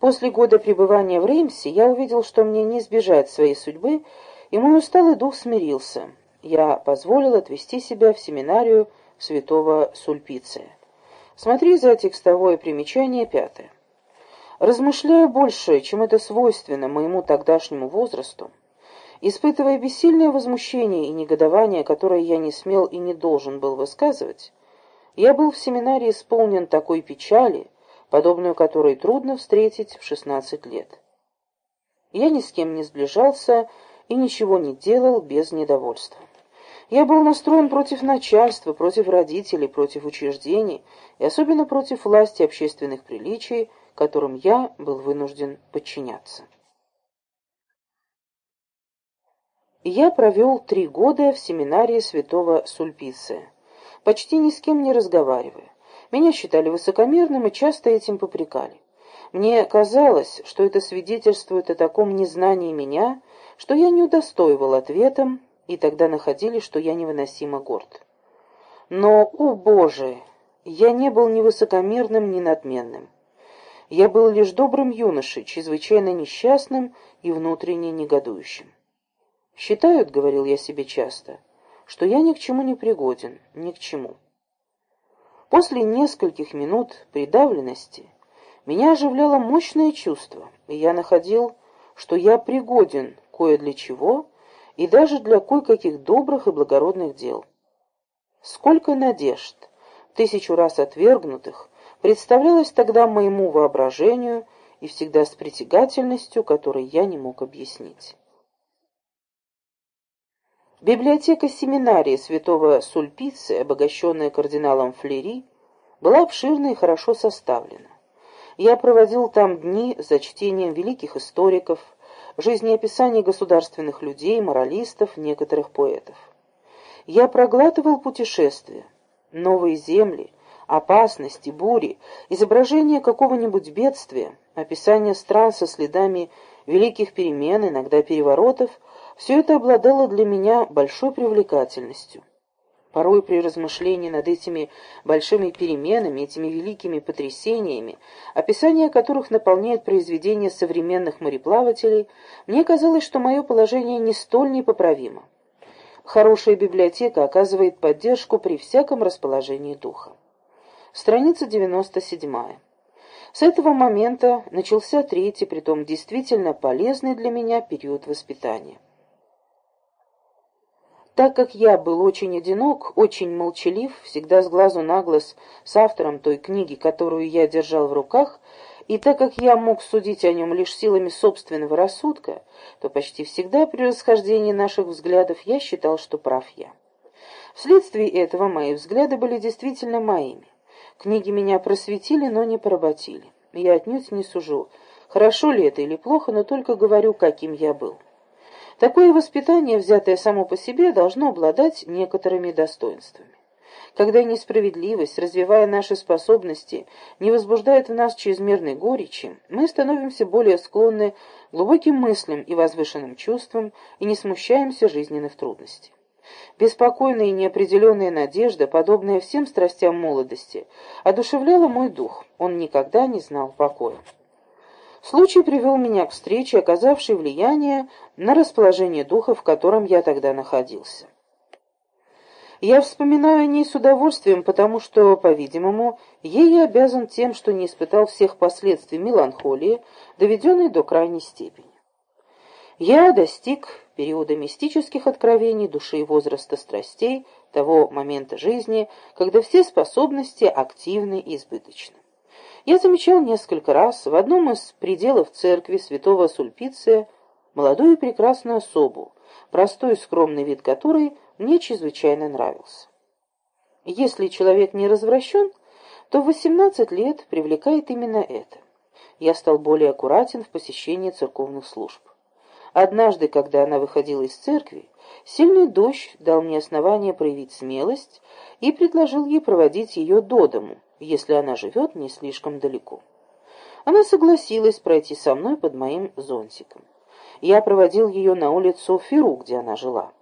После года пребывания в Реймсе я увидел, что мне не избежать своей судьбы, и мой усталый дух смирился. Я позволил отвести себя в семинарию святого Сульпиция. Смотри за текстовое примечание пятое. Размышляю больше, чем это свойственно моему тогдашнему возрасту, испытывая бессильное возмущение и негодование, которое я не смел и не должен был высказывать, я был в семинаре исполнен такой печали, подобную которой трудно встретить в шестнадцать лет. Я ни с кем не сближался и ничего не делал без недовольства. Я был настроен против начальства, против родителей, против учреждений и особенно против власти общественных приличий, которым я был вынужден подчиняться. Я провел три года в семинарии святого Сульпиция, почти ни с кем не разговаривая. Меня считали высокомерным и часто этим попрекали. Мне казалось, что это свидетельствует о таком незнании меня, что я не удостоивал ответом, и тогда находили, что я невыносимо горд. Но, о Боже, я не был ни высокомерным, ни надменным. Я был лишь добрым юношей, чрезвычайно несчастным и внутренне негодующим. «Считают, — говорил я себе часто, — что я ни к чему не пригоден, ни к чему». После нескольких минут придавленности меня оживляло мощное чувство, и я находил, что я пригоден кое для чего и даже для кое-каких добрых и благородных дел. Сколько надежд, тысячу раз отвергнутых, представлялось тогда моему воображению и всегда с притягательностью, которой я не мог объяснить. Библиотека семинарии святого Сульпицы, обогащенная кардиналом Флери, была обширна и хорошо составлена. Я проводил там дни за чтением великих историков, жизнеописаний государственных людей, моралистов, некоторых поэтов. Я проглатывал путешествия, новые земли, опасности, бури, изображение какого-нибудь бедствия, описание стран со следами великих перемен, иногда переворотов, все это обладало для меня большой привлекательностью. Порой при размышлении над этими большими переменами, этими великими потрясениями, описание которых наполняет произведения современных мореплавателей, мне казалось, что мое положение не столь непоправимо. Хорошая библиотека оказывает поддержку при всяком расположении духа. Страница 97. С этого момента начался третий, притом действительно полезный для меня период воспитания. Так как я был очень одинок, очень молчалив, всегда с глазу на глаз с автором той книги, которую я держал в руках, и так как я мог судить о нем лишь силами собственного рассудка, то почти всегда при расхождении наших взглядов я считал, что прав я. Вследствие этого мои взгляды были действительно моими. Книги меня просветили, но не поработили. Я отнюдь не сужу, хорошо ли это или плохо, но только говорю, каким я был. Такое воспитание, взятое само по себе, должно обладать некоторыми достоинствами. Когда несправедливость, развивая наши способности, не возбуждает в нас чрезмерной горечи, мы становимся более склонны глубоким мыслям и возвышенным чувствам и не смущаемся жизненных трудностей. Беспокойная и неопределенная надежда, подобная всем страстям молодости, одушевляла мой дух. Он никогда не знал покоя. Случай привел меня к встрече, оказавшей влияние на расположение духа, в котором я тогда находился. Я вспоминаю о ней с удовольствием, потому что, по-видимому, ей я обязан тем, что не испытал всех последствий меланхолии, доведенной до крайней степени. Я достиг периода мистических откровений, души и возраста страстей, того момента жизни, когда все способности активны и избыточны. Я замечал несколько раз в одном из пределов церкви святого Сульпиция молодую и прекрасную особу, простой и скромный вид которой мне чрезвычайно нравился. Если человек не развращен, то в 18 лет привлекает именно это. Я стал более аккуратен в посещении церковных служб. Однажды, когда она выходила из церкви, сильный дождь дал мне основание проявить смелость и предложил ей проводить ее до дому, если она живет не слишком далеко. Она согласилась пройти со мной под моим зонтиком. Я проводил ее на улицу Феру, где она жила.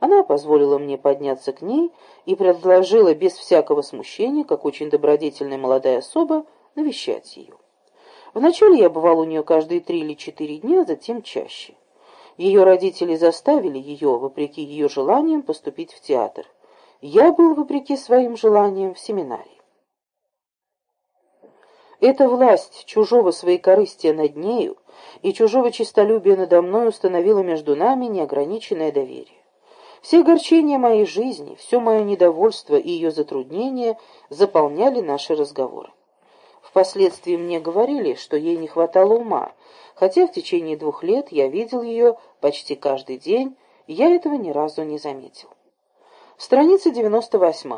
Она позволила мне подняться к ней и предложила без всякого смущения, как очень добродетельная молодая особа, навещать ее. Вначале я бывал у нее каждые три или четыре дня, затем чаще. Ее родители заставили ее, вопреки ее желаниям, поступить в театр. Я был, вопреки своим желаниям, в семинарии. Эта власть чужого своекорыстия над нею и чужого честолюбия надо мной установила между нами неограниченное доверие. Все огорчения моей жизни, все мое недовольство и ее затруднения заполняли наши разговоры. Впоследствии мне говорили, что ей не хватало ума, хотя в течение двух лет я видел ее почти каждый день, я этого ни разу не заметил. Страница 98.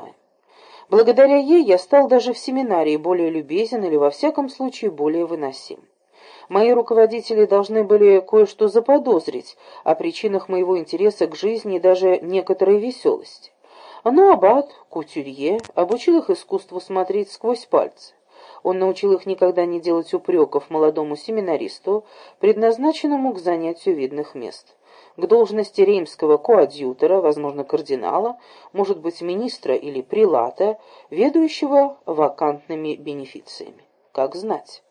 Благодаря ей я стал даже в семинарии более любезен или, во всяком случае, более выносим. Мои руководители должны были кое-что заподозрить о причинах моего интереса к жизни и даже некоторой веселости. Но аббат, кутюрье, обучил их искусству смотреть сквозь пальцы. Он научил их никогда не делать упреков молодому семинаристу, предназначенному к занятию видных мест к должности римского коадьютора, возможно, кардинала, может быть, министра или прилата, ведущего вакантными бенефициями. Как знать.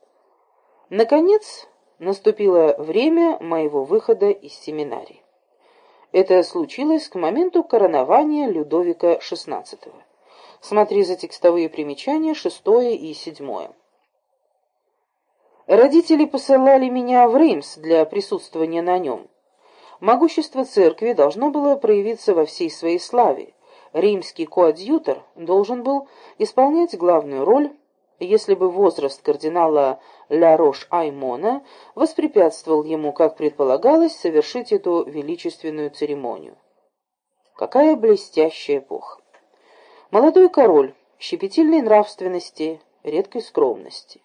Наконец, наступило время моего выхода из семинарии. Это случилось к моменту коронования Людовика XVI. Смотри за текстовые примечания шестое и седьмое. Родители посылали меня в Реймс для присутствования на нем. Могущество церкви должно было проявиться во всей своей славе. Римский коадьютор должен был исполнять главную роль, если бы возраст кардинала Ля Рош-Аймона воспрепятствовал ему, как предполагалось, совершить эту величественную церемонию. Какая блестящая эпоха! Молодой король, щепетильной нравственности, редкой скромности.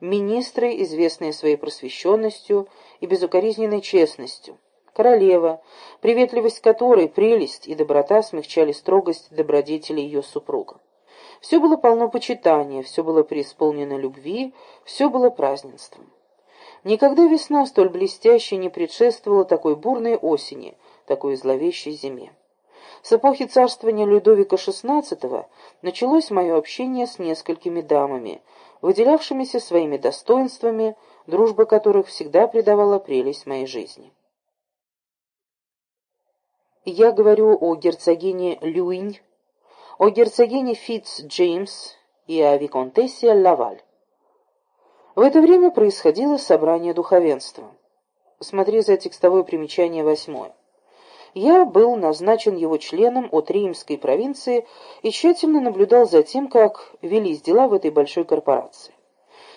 Министры, известные своей просвещенностью и безукоризненной честностью – королева, приветливость которой, прелесть и доброта смягчали строгость добродетели ее супруга. Все было полно почитания, все было преисполнено любви, все было празднеством. Никогда весна столь блестящей не предшествовала такой бурной осени, такой зловещей зиме. С эпохи царствования Людовика XVI началось мое общение с несколькими дамами, выделявшимися своими достоинствами, дружба которых всегда придавала прелесть моей жизни. Я говорю о герцогине Люинь, о герцогине Фитц Джеймс и о виконтессе Лаваль. В это время происходило собрание духовенства. Смотри за текстовое примечание восьмое. Я был назначен его членом от Римской провинции и тщательно наблюдал за тем, как велись дела в этой большой корпорации.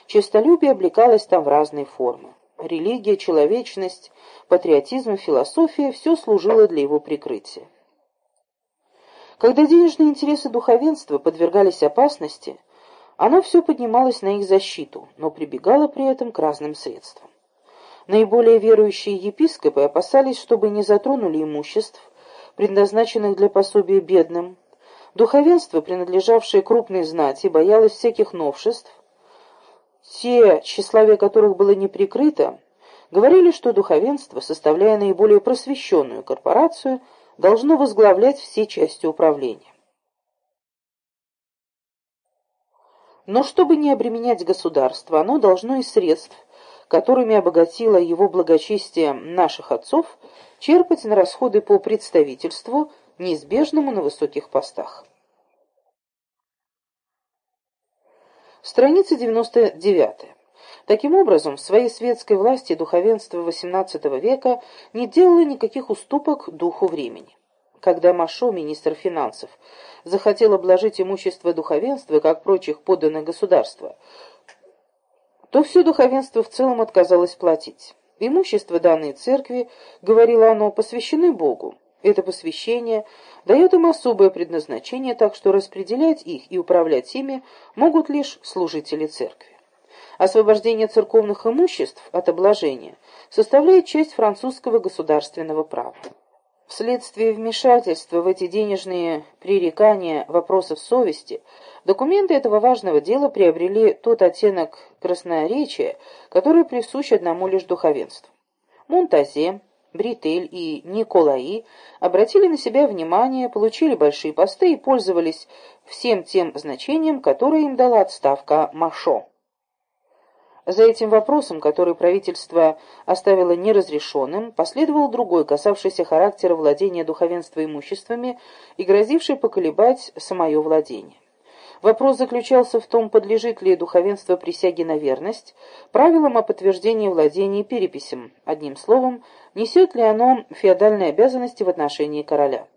Честолюбие облекалось там в разные формы религия, человечность, патриотизм, философия – все служило для его прикрытия. Когда денежные интересы духовенства подвергались опасности, оно все поднималось на их защиту, но прибегало при этом к разным средствам. Наиболее верующие епископы опасались, чтобы не затронули имуществ, предназначенных для пособия бедным. Духовенство, принадлежавшее крупной знати, боялось всяких новшеств, те, тщеславие которых было не прикрыто, говорили, что духовенство, составляя наиболее просвещенную корпорацию, должно возглавлять все части управления. Но чтобы не обременять государство, оно должно из средств, которыми обогатило его благочестие наших отцов, черпать на расходы по представительству, неизбежному на высоких постах. Страница 99. Таким образом, в своей светской власти духовенство XVIII века не делало никаких уступок духу времени. Когда Машо, министр финансов, захотел обложить имущество духовенства, как прочих подданных государства, то все духовенство в целом отказалось платить. Имущество данной церкви, говорило оно, посвящены Богу. Это посвящение дает им особое предназначение, так что распределять их и управлять ими могут лишь служители церкви. Освобождение церковных имуществ от обложения составляет часть французского государственного права. Вследствие вмешательства в эти денежные пререкания вопросов совести, документы этого важного дела приобрели тот оттенок красноречия, который присущ одному лишь духовенству. Монтазе, Бритель и Николаи обратили на себя внимание, получили большие посты и пользовались всем тем значением, которое им дала отставка Машо. За этим вопросом, который правительство оставило неразрешенным, последовал другой, касавшийся характера владения духовенства имуществами и грозивший поколебать самое владение. Вопрос заключался в том, подлежит ли духовенство присяге на верность, правилам о подтверждении владения и переписям, одним словом, несет ли оно феодальные обязанности в отношении короля.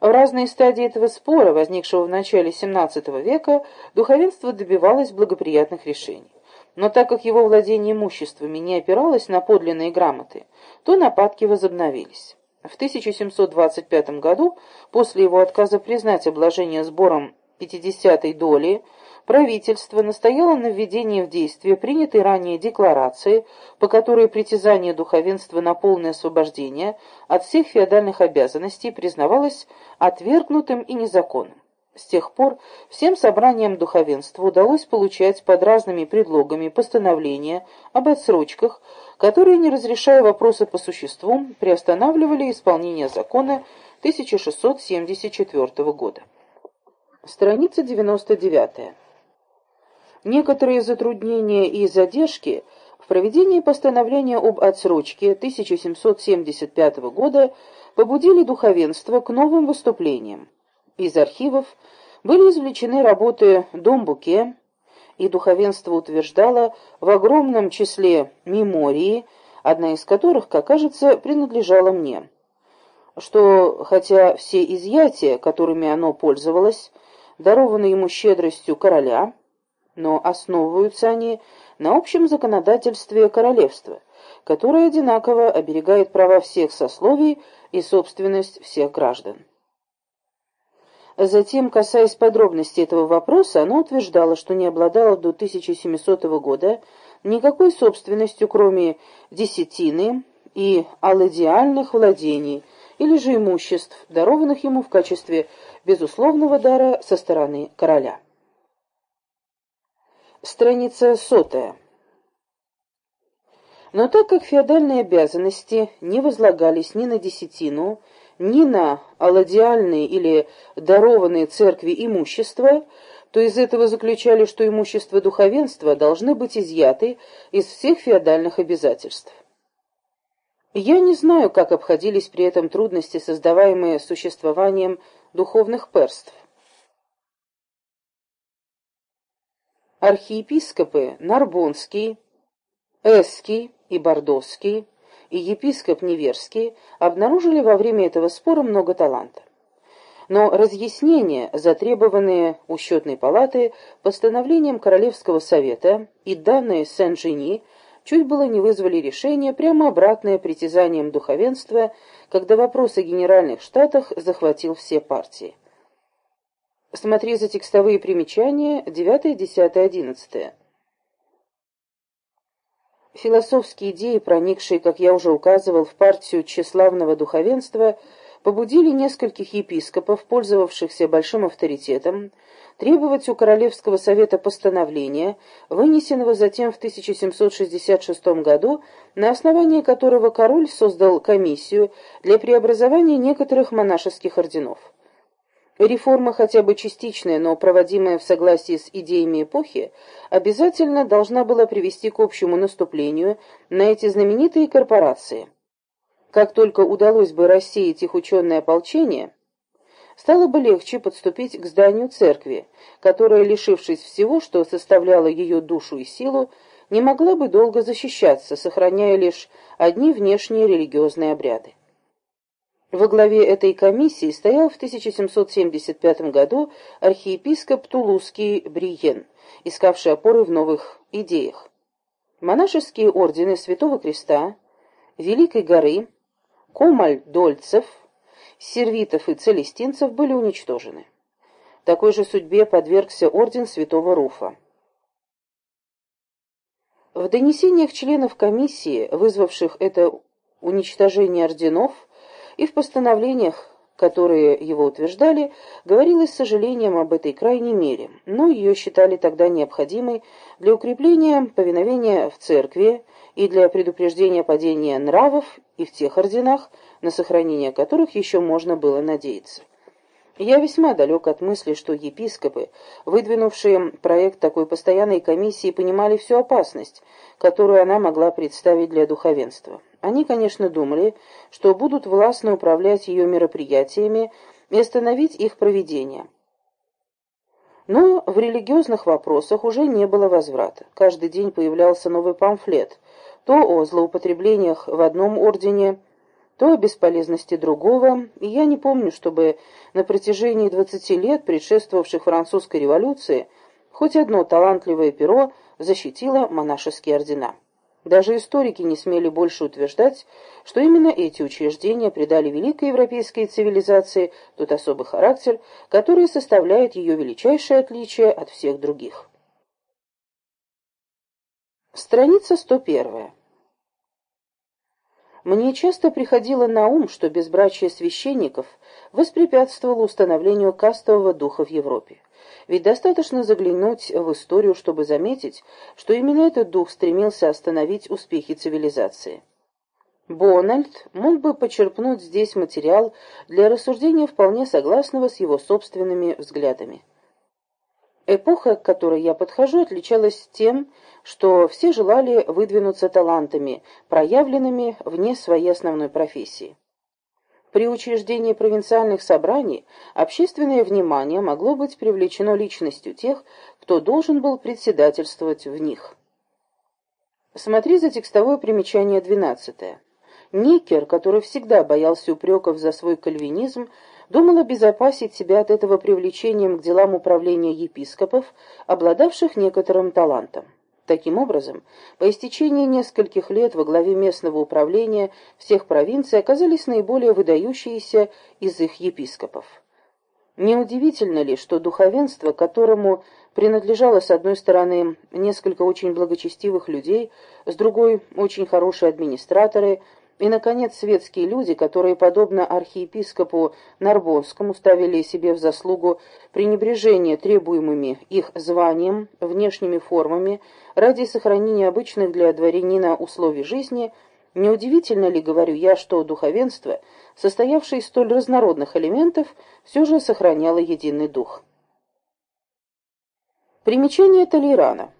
В разные стадии этого спора, возникшего в начале XVII века, духовенство добивалось благоприятных решений. Но так как его владение имуществами не опиралось на подлинные грамоты, то нападки возобновились. В 1725 году, после его отказа признать обложение сбором 50-й доли, правительство настояло на введении в действие принятой ранее декларации, по которой притязание духовенства на полное освобождение от всех феодальных обязанностей признавалось отвергнутым и незаконным. С тех пор всем собраниям духовенства удалось получать под разными предлогами постановления об отсрочках, которые, не разрешая вопросы по существу, приостанавливали исполнение закона 1674 года. Страница 99. Некоторые затруднения и задержки в проведении постановления об отсрочке 1775 года побудили духовенство к новым выступлениям. Из архивов были извлечены работы Домбуке, и духовенство утверждало в огромном числе мемории, одна из которых, как кажется, принадлежала мне, что хотя все изъятия, которыми оно пользовалось, дарованы ему щедростью короля, но основываются они на общем законодательстве королевства, которое одинаково оберегает права всех сословий и собственность всех граждан. Затем, касаясь подробностей этого вопроса, она утверждала, что не обладала до 1700 года никакой собственностью, кроме десятины и алладиальных владений, или же имуществ, дарованных ему в качестве безусловного дара со стороны короля. Страница сотая. Но так как феодальные обязанности не возлагались ни на десятину, ни на алладиальные или дарованные церкви имущества, то из этого заключали, что имущество духовенства должны быть изъяты из всех феодальных обязательств. Я не знаю, как обходились при этом трудности, создаваемые существованием духовных перств. Архиепископы Нарбонский, Эский и Бордовский и епископ Неверский обнаружили во время этого спора много таланта. Но разъяснения, затребованные у счетной палаты постановлением Королевского совета и данные Сен-Жени, чуть было не вызвали решение, прямо обратное притязаниям духовенства, когда вопрос о генеральных штатах захватил все партии. Смотри за текстовые примечания 9, 10, 11. Философские идеи, проникшие, как я уже указывал, в партию тщеславного духовенства, побудили нескольких епископов, пользовавшихся большим авторитетом, требовать у Королевского совета постановления, вынесенного затем в 1766 году, на основании которого король создал комиссию для преобразования некоторых монашеских орденов. Реформа, хотя бы частичная, но проводимая в согласии с идеями эпохи, обязательно должна была привести к общему наступлению на эти знаменитые корпорации. Как только удалось бы рассеять их ученое ополчение, стало бы легче подступить к зданию церкви, которая, лишившись всего, что составляло ее душу и силу, не могла бы долго защищаться, сохраняя лишь одни внешние религиозные обряды. Во главе этой комиссии стоял в 1775 году архиепископ Тулузский Бриен, искавший опоры в новых идеях. Монашеские ордены Святого Креста, Великой горы, Комаль-Дольцев, Сервитов и Целестинцев были уничтожены. Такой же судьбе подвергся орден Святого Руфа. В донесениях членов комиссии, вызвавших это уничтожение орденов, и в постановлениях, которые его утверждали, говорилось с сожалением об этой крайней мере, но ее считали тогда необходимой для укрепления повиновения в церкви и для предупреждения падения нравов и в тех орденах, на сохранение которых еще можно было надеяться. Я весьма далек от мысли, что епископы, выдвинувшие проект такой постоянной комиссии, понимали всю опасность, которую она могла представить для духовенства. Они, конечно, думали, что будут властно управлять ее мероприятиями и остановить их проведение. Но в религиозных вопросах уже не было возврата. Каждый день появлялся новый памфлет, то о злоупотреблениях в одном ордене, то о бесполезности другого, и я не помню, чтобы на протяжении двадцати лет, предшествовавших французской революции, хоть одно талантливое перо защитило монашеские ордена. Даже историки не смели больше утверждать, что именно эти учреждения придали великой европейской цивилизации тот особый характер, который составляет ее величайшее отличие от всех других. Страница 101. Мне часто приходило на ум, что безбрачие священников воспрепятствовало установлению кастового духа в Европе. Ведь достаточно заглянуть в историю, чтобы заметить, что именно этот дух стремился остановить успехи цивилизации. Бональд мог бы почерпнуть здесь материал для рассуждения вполне согласного с его собственными взглядами. Эпоха, к которой я подхожу, отличалась тем, что все желали выдвинуться талантами, проявленными вне своей основной профессии. При учреждении провинциальных собраний общественное внимание могло быть привлечено личностью тех, кто должен был председательствовать в них. Смотри за текстовое примечание 12. Никер, который всегда боялся упреков за свой кальвинизм, думал обезопасить себя от этого привлечением к делам управления епископов, обладавших некоторым талантом. Таким образом, по истечении нескольких лет во главе местного управления всех провинций оказались наиболее выдающиеся из их епископов. Неудивительно ли, что духовенство, которому принадлежало с одной стороны несколько очень благочестивых людей, с другой – очень хорошие администраторы – и, наконец, светские люди, которые, подобно архиепископу Нарбонскому, ставили себе в заслугу пренебрежение требуемыми их званием, внешними формами, ради сохранения обычных для дворянина условий жизни, неудивительно ли, говорю я, что духовенство, состоявшее из столь разнородных элементов, все же сохраняло единый дух. Примечание Толерана.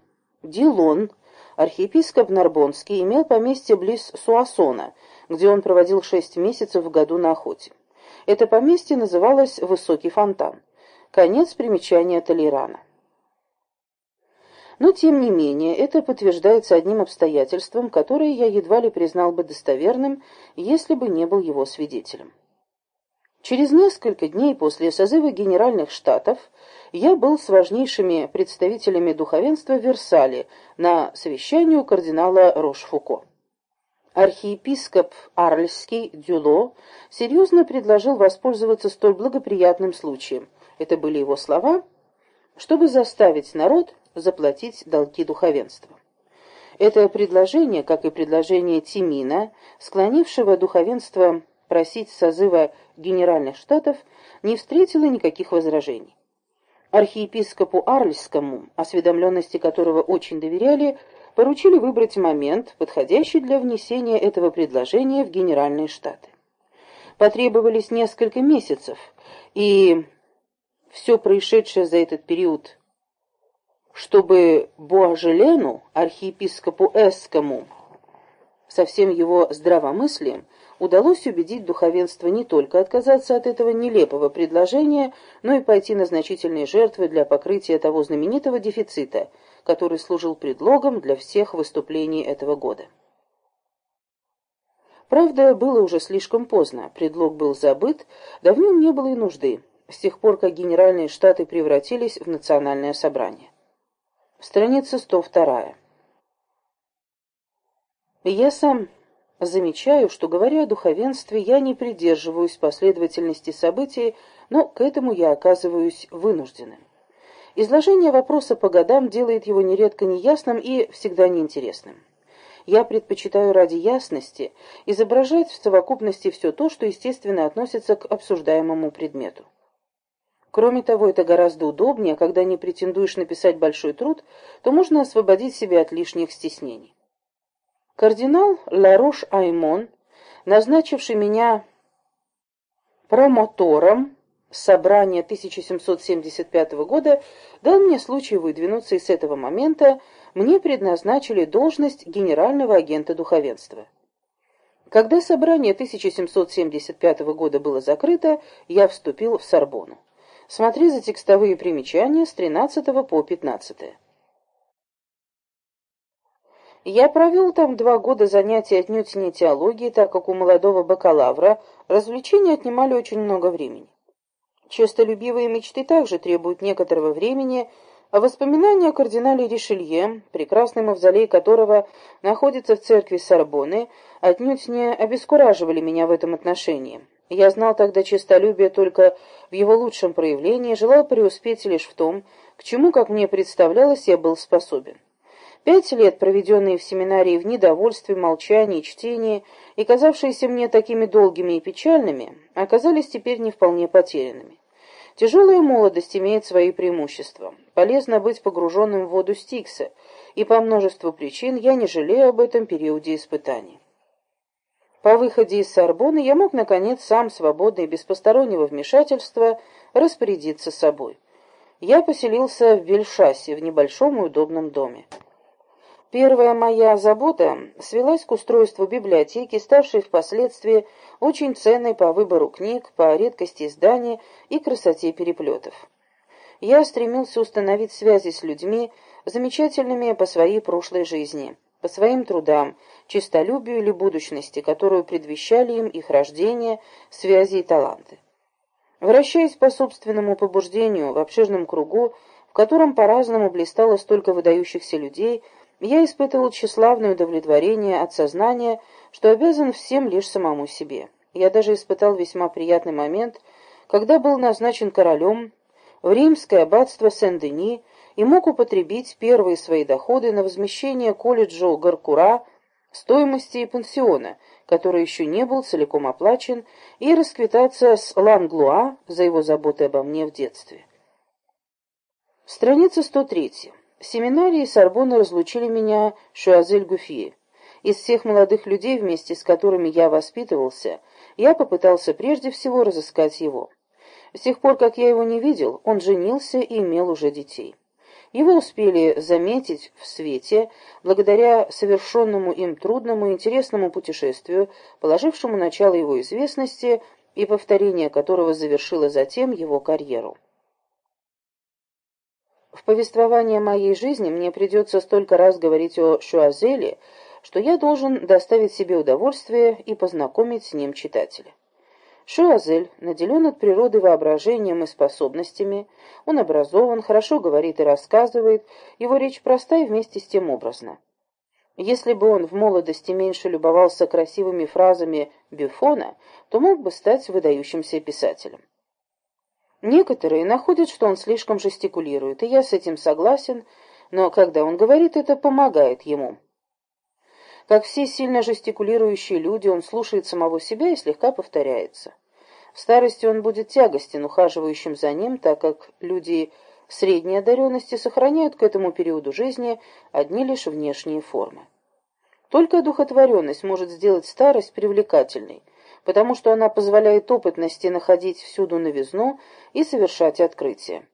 Дилон – Архиепископ Нарбонский имел поместье близ Суассона, где он проводил шесть месяцев в году на охоте. Это поместье называлось «Высокий фонтан». Конец примечания Толерана. Но, тем не менее, это подтверждается одним обстоятельством, которое я едва ли признал бы достоверным, если бы не был его свидетелем. Через несколько дней после созыва Генеральных Штатов я был с важнейшими представителями духовенства в Версале на совещании у кардинала Рошфуко. Архиепископ Арльский Дюло серьезно предложил воспользоваться столь благоприятным случаем. Это были его слова, чтобы заставить народ заплатить долги духовенства. Это предложение, как и предложение Тимина, склонившего духовенство просить созыва Генеральных Штатов, не встретило никаких возражений. Архиепископу Арльскому, осведомленности которого очень доверяли, поручили выбрать момент, подходящий для внесения этого предложения в Генеральные Штаты. Потребовались несколько месяцев, и все происшедшее за этот период, чтобы Буажелену, архиепископу Эскому, со всем его здравомыслием, удалось убедить духовенство не только отказаться от этого нелепого предложения, но и пойти на значительные жертвы для покрытия того знаменитого дефицита, который служил предлогом для всех выступлений этого года. Правда, было уже слишком поздно, предлог был забыт, да в нем не было и нужды, с тех пор, как Генеральные Штаты превратились в национальное собрание. Страница 102. Я сам Замечаю, что, говоря о духовенстве, я не придерживаюсь последовательности событий, но к этому я оказываюсь вынужденным. Изложение вопроса по годам делает его нередко неясным и всегда неинтересным. Я предпочитаю ради ясности изображать в совокупности все то, что, естественно, относится к обсуждаемому предмету. Кроме того, это гораздо удобнее, когда не претендуешь написать большой труд, то можно освободить себя от лишних стеснений. Кардинал Ларош-Аймон, назначивший меня промотором собрания 1775 года дал мне случай выдвинуться, и с этого момента мне предназначили должность генерального агента духовенства. Когда собрание 1775 года было закрыто, я вступил в Сорбону. Смотри за текстовые примечания с 13 по 15. Я провел там два года занятий отнюдь не теологии, так как у молодого бакалавра развлечения отнимали очень много времени. Честолюбивые мечты также требуют некоторого времени, а воспоминания о кардинале Ришелье, прекрасный мавзолей которого находится в церкви Сорбонны, отнюдь не обескураживали меня в этом отношении. Я знал тогда честолюбие только в его лучшем проявлении, желал преуспеть лишь в том, к чему, как мне представлялось, я был способен. Пять лет, проведенные в семинарии в недовольстве, молчании, чтении и казавшиеся мне такими долгими и печальными, оказались теперь не вполне потерянными. Тяжелая молодость имеет свои преимущества. Полезно быть погруженным в воду Стикса, и по множеству причин я не жалею об этом периоде испытаний. По выходе из Сорбонны я мог, наконец, сам свободно и без постороннего вмешательства распорядиться собой. Я поселился в Вельшасе, в небольшом и удобном доме. Первая моя забота свелась к устройству библиотеки, ставшей впоследствии очень ценной по выбору книг, по редкости изданий и красоте переплетов. Я стремился установить связи с людьми, замечательными по своей прошлой жизни, по своим трудам, честолюбию или будущности, которую предвещали им их рождение, связи и таланты. Вращаясь по собственному побуждению в обширном кругу, в котором по-разному блистало столько выдающихся людей, я испытывал тщеславное удовлетворение от сознания, что обязан всем лишь самому себе. Я даже испытал весьма приятный момент, когда был назначен королем в римское аббатство Сен-Дени и мог употребить первые свои доходы на возмещение колледжу Гаркура стоимости и пансиона, который еще не был целиком оплачен, и расквитаться с Ланглуа за его заботы обо мне в детстве. Страница 103. Семинарии Сорбонны разлучили меня Шуазель Гуфье. Из всех молодых людей, вместе с которыми я воспитывался, я попытался прежде всего разыскать его. С тех пор, как я его не видел, он женился и имел уже детей. Его успели заметить в свете, благодаря совершенному им трудному и интересному путешествию, положившему начало его известности и повторение которого завершило затем его карьеру. В повествовании моей жизни мне придется столько раз говорить о Шуазеле, что я должен доставить себе удовольствие и познакомить с ним читателя. Шуазель наделен от природы воображением и способностями, он образован, хорошо говорит и рассказывает, его речь проста и вместе с тем образна. Если бы он в молодости меньше любовался красивыми фразами Бюфона, то мог бы стать выдающимся писателем. Некоторые находят, что он слишком жестикулирует, и я с этим согласен, но когда он говорит, это помогает ему. Как все сильно жестикулирующие люди, он слушает самого себя и слегка повторяется. В старости он будет тягостен ухаживающим за ним, так как люди средней одаренности сохраняют к этому периоду жизни одни лишь внешние формы. Только одухотворенность может сделать старость привлекательной – потому что она позволяет опытности находить всюду новизну и совершать открытия.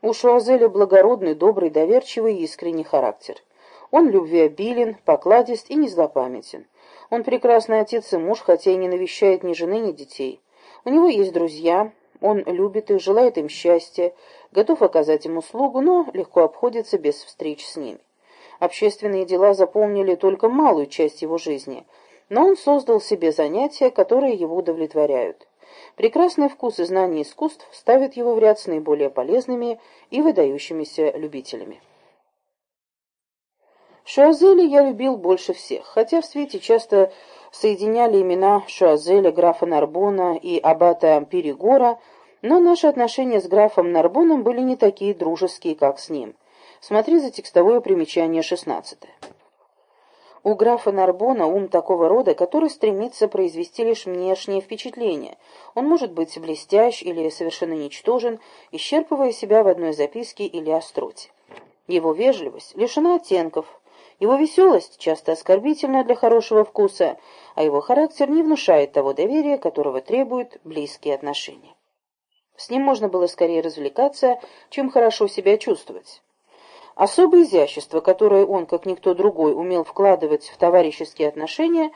У Шуазеля благородный, добрый, доверчивый и искренний характер. Он любвеобилен, покладист и не злопамятен. Он прекрасный отец и муж, хотя и не навещает ни жены, ни детей. У него есть друзья, он любит их, желает им счастья, готов оказать им услугу, но легко обходится без встреч с ними. Общественные дела заполнили только малую часть его жизни – но он создал себе занятия, которые его удовлетворяют. Прекрасный вкус и знание искусств ставят его в ряд с наиболее полезными и выдающимися любителями. Шуазеля я любил больше всех, хотя в свете часто соединяли имена Шуазеля, графа Нарбона и аббата Перегора, но наши отношения с графом Нарбоном были не такие дружеские, как с ним. Смотри за текстовое примечание 16. У графа Нарбона ум такого рода, который стремится произвести лишь внешнее впечатление. Он может быть блестящ или совершенно ничтожен, исчерпывая себя в одной записке или остроте. Его вежливость лишена оттенков, его веселость часто оскорбительна для хорошего вкуса, а его характер не внушает того доверия, которого требуют близкие отношения. С ним можно было скорее развлекаться, чем хорошо себя чувствовать. Особое изящество, которое он, как никто другой, умел вкладывать в товарищеские отношения,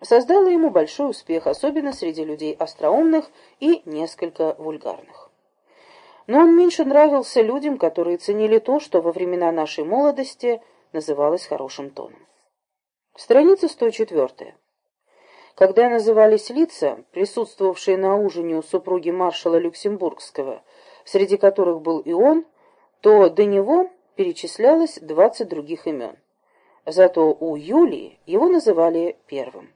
создало ему большой успех, особенно среди людей остроумных и несколько вульгарных. Но он меньше нравился людям, которые ценили то, что во времена нашей молодости называлось хорошим тоном. Страница 104. Когда назывались лица, присутствовавшие на ужине у супруги маршала Люксембургского, среди которых был и он, то до него перечислялось двадцать других имен. Зато у Юлии его называли первым.